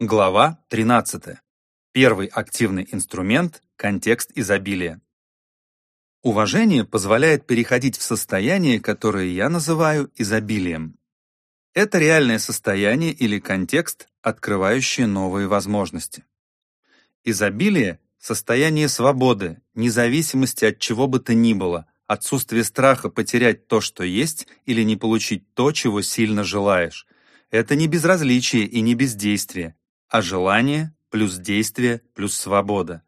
Глава 13. Первый активный инструмент – контекст изобилия. Уважение позволяет переходить в состояние, которое я называю изобилием. Это реальное состояние или контекст, открывающий новые возможности. Изобилие – состояние свободы, независимости от чего бы то ни было, отсутствие страха потерять то, что есть, или не получить то, чего сильно желаешь. Это не безразличие и не бездействие, а желание плюс действие плюс свобода.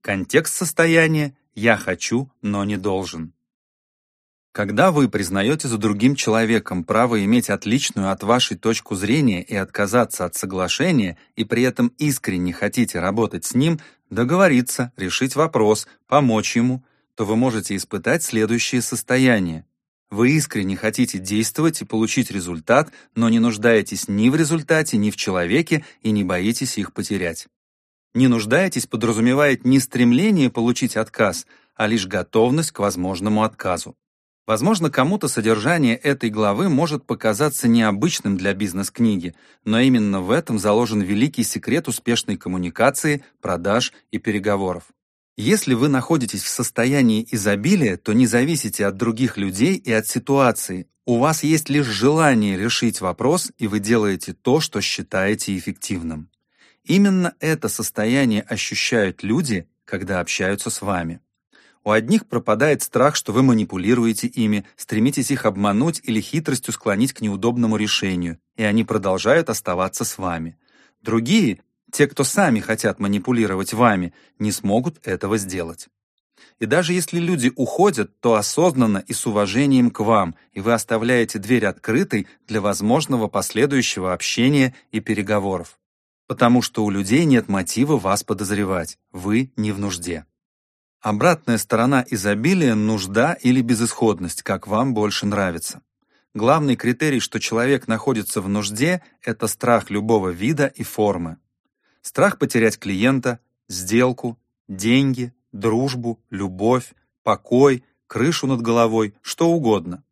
Контекст состояния «я хочу, но не должен». Когда вы признаете за другим человеком право иметь отличную от вашей точку зрения и отказаться от соглашения, и при этом искренне хотите работать с ним, договориться, решить вопрос, помочь ему, то вы можете испытать следующее состояние. Вы искренне хотите действовать и получить результат, но не нуждаетесь ни в результате, ни в человеке и не боитесь их потерять. Не нуждаетесь подразумевает не стремление получить отказ, а лишь готовность к возможному отказу. Возможно, кому-то содержание этой главы может показаться необычным для бизнес-книги, но именно в этом заложен великий секрет успешной коммуникации, продаж и переговоров. Если вы находитесь в состоянии изобилия, то не зависите от других людей и от ситуации. У вас есть лишь желание решить вопрос, и вы делаете то, что считаете эффективным. Именно это состояние ощущают люди, когда общаются с вами. У одних пропадает страх, что вы манипулируете ими, стремитесь их обмануть или хитростью склонить к неудобному решению, и они продолжают оставаться с вами. Другие те, кто сами хотят манипулировать вами, не смогут этого сделать. И даже если люди уходят, то осознанно и с уважением к вам, и вы оставляете дверь открытой для возможного последующего общения и переговоров. Потому что у людей нет мотива вас подозревать, вы не в нужде. Обратная сторона изобилия – нужда или безысходность, как вам больше нравится. Главный критерий, что человек находится в нужде – это страх любого вида и формы. Страх потерять клиента, сделку, деньги, дружбу, любовь, покой, крышу над головой, что угодно.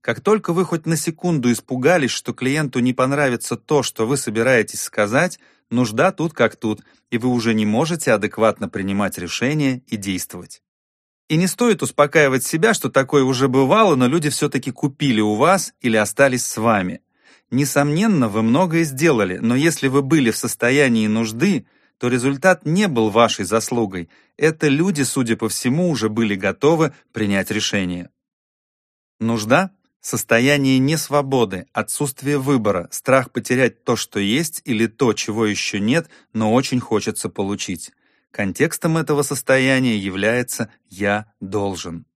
Как только вы хоть на секунду испугались, что клиенту не понравится то, что вы собираетесь сказать, нужда тут как тут, и вы уже не можете адекватно принимать решения и действовать. И не стоит успокаивать себя, что такое уже бывало, но люди все-таки купили у вас или остались с вами. Несомненно, вы многое сделали, но если вы были в состоянии нужды, то результат не был вашей заслугой. Это люди, судя по всему, уже были готовы принять решение. Нужда – состояние несвободы, отсутствие выбора, страх потерять то, что есть, или то, чего еще нет, но очень хочется получить. Контекстом этого состояния является «я должен».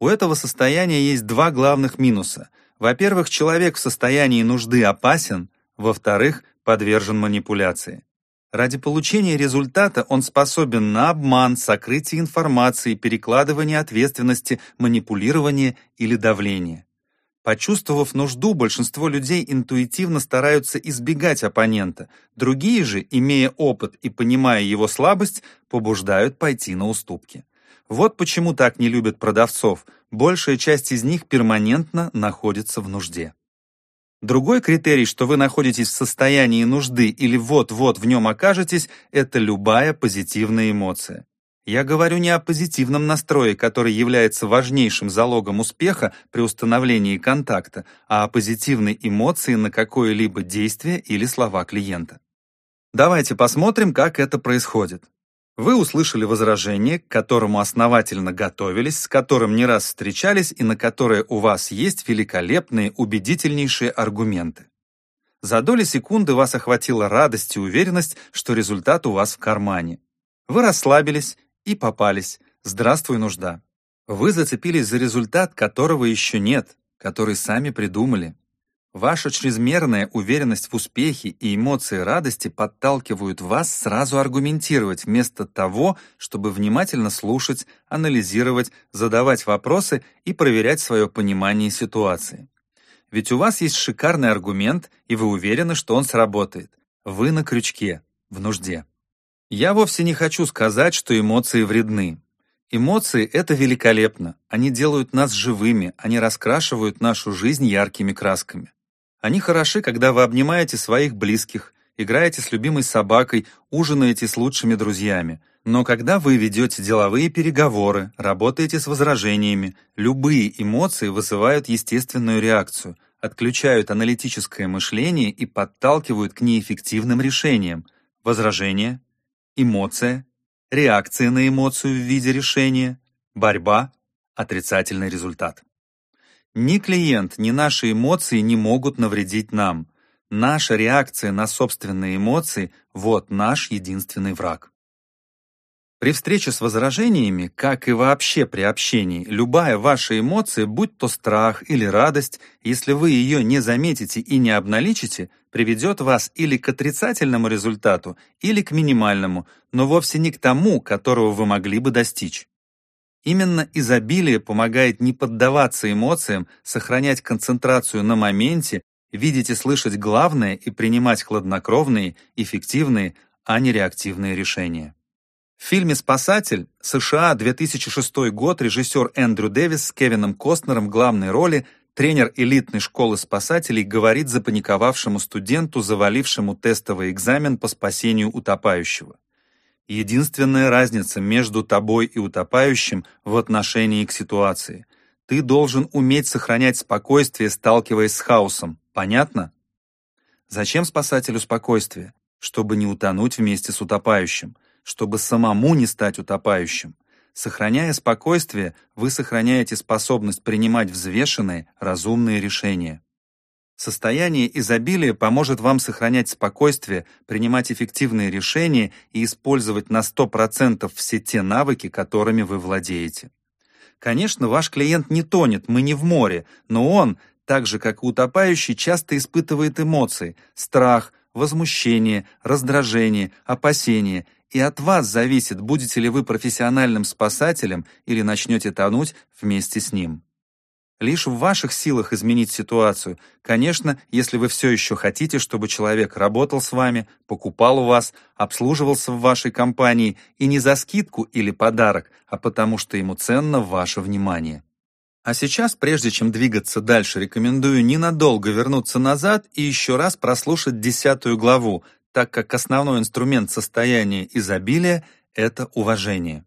У этого состояния есть два главных минуса – во-первых, человек в состоянии нужды опасен, во-вторых, подвержен манипуляции. Ради получения результата он способен на обман, сокрытие информации, перекладывание ответственности, манипулирование или давление. Почувствовав нужду, большинство людей интуитивно стараются избегать оппонента. Другие же, имея опыт и понимая его слабость, побуждают пойти на уступки. Вот почему так не любят продавцов. Большая часть из них перманентно находится в нужде. Другой критерий, что вы находитесь в состоянии нужды или вот-вот в нем окажетесь, это любая позитивная эмоция. Я говорю не о позитивном настрое, который является важнейшим залогом успеха при установлении контакта, а о позитивной эмоции на какое-либо действие или слова клиента. Давайте посмотрим, как это происходит. Вы услышали возражение, к которому основательно готовились, с которым не раз встречались и на которое у вас есть великолепные, убедительнейшие аргументы. За доли секунды вас охватила радость и уверенность, что результат у вас в кармане. Вы расслабились и попались. Здравствуй, нужда. Вы зацепились за результат, которого еще нет, который сами придумали. Ваша чрезмерная уверенность в успехе и эмоции радости подталкивают вас сразу аргументировать вместо того, чтобы внимательно слушать, анализировать, задавать вопросы и проверять свое понимание ситуации. Ведь у вас есть шикарный аргумент, и вы уверены, что он сработает. Вы на крючке, в нужде. Я вовсе не хочу сказать, что эмоции вредны. Эмоции — это великолепно. Они делают нас живыми, они раскрашивают нашу жизнь яркими красками. Они хороши, когда вы обнимаете своих близких, играете с любимой собакой, ужинаете с лучшими друзьями. Но когда вы ведете деловые переговоры, работаете с возражениями, любые эмоции вызывают естественную реакцию, отключают аналитическое мышление и подталкивают к неэффективным решениям. Возражение, эмоция, реакция на эмоцию в виде решения, борьба, отрицательный результат. Ни клиент, ни наши эмоции не могут навредить нам. Наша реакция на собственные эмоции – вот наш единственный враг. При встрече с возражениями, как и вообще при общении, любая ваша эмоция, будь то страх или радость, если вы ее не заметите и не обналичите, приведет вас или к отрицательному результату, или к минимальному, но вовсе не к тому, которого вы могли бы достичь. Именно изобилие помогает не поддаваться эмоциям, сохранять концентрацию на моменте, видеть и слышать главное и принимать хладнокровные, эффективные, а не реактивные решения. В фильме «Спасатель» США 2006 год режиссер Эндрю Дэвис с Кевином Костнером в главной роли тренер элитной школы спасателей говорит запаниковавшему студенту, завалившему тестовый экзамен по спасению утопающего. Единственная разница между тобой и утопающим в отношении к ситуации. Ты должен уметь сохранять спокойствие, сталкиваясь с хаосом. Понятно? Зачем спасателю спокойствие? Чтобы не утонуть вместе с утопающим, чтобы самому не стать утопающим. Сохраняя спокойствие, вы сохраняете способность принимать взвешенные, разумные решения. Состояние изобилия поможет вам сохранять спокойствие, принимать эффективные решения и использовать на 100% все те навыки, которыми вы владеете. Конечно, ваш клиент не тонет, мы не в море, но он, так же как и утопающий, часто испытывает эмоции – страх, возмущение, раздражение, опасение, и от вас зависит, будете ли вы профессиональным спасателем или начнете тонуть вместе с ним. Лишь в ваших силах изменить ситуацию. Конечно, если вы все еще хотите, чтобы человек работал с вами, покупал у вас, обслуживался в вашей компании и не за скидку или подарок, а потому что ему ценно ваше внимание. А сейчас, прежде чем двигаться дальше, рекомендую ненадолго вернуться назад и еще раз прослушать десятую главу, так как основной инструмент состояния изобилия – это уважение.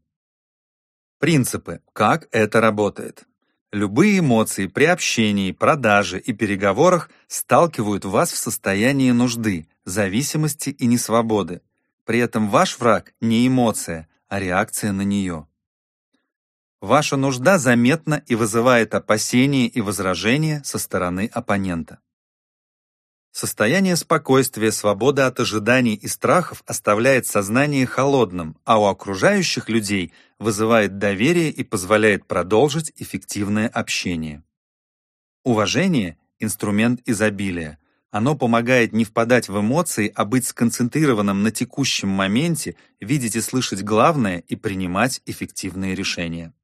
Принципы. Как это работает? Любые эмоции при общении, продаже и переговорах сталкивают вас в состоянии нужды, зависимости и несвободы. При этом ваш враг не эмоция, а реакция на нее. Ваша нужда заметна и вызывает опасения и возражения со стороны оппонента. Состояние спокойствия, свобода от ожиданий и страхов оставляет сознание холодным, а у окружающих людей вызывает доверие и позволяет продолжить эффективное общение. Уважение – инструмент изобилия. Оно помогает не впадать в эмоции, а быть сконцентрированным на текущем моменте, видеть и слышать главное и принимать эффективные решения.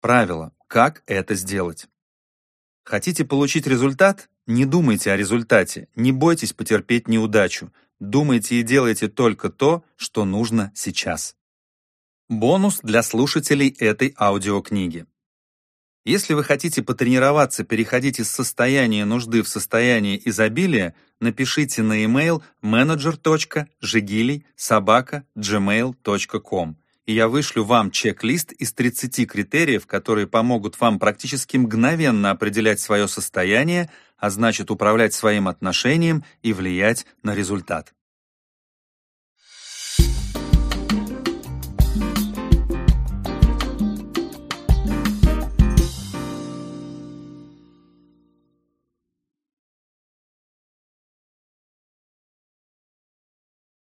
Правило. Как это сделать? Хотите получить результат? Не думайте о результате, не бойтесь потерпеть неудачу. Думайте и делайте только то, что нужно сейчас. Бонус для слушателей этой аудиокниги. Если вы хотите потренироваться переходить из состояния нужды в состояние изобилия, напишите на e-mail manager.жигилей.gmail.com и я вышлю вам чек-лист из 30 критериев, которые помогут вам практически мгновенно определять свое состояние, а значит управлять своим отношением и влиять на результат.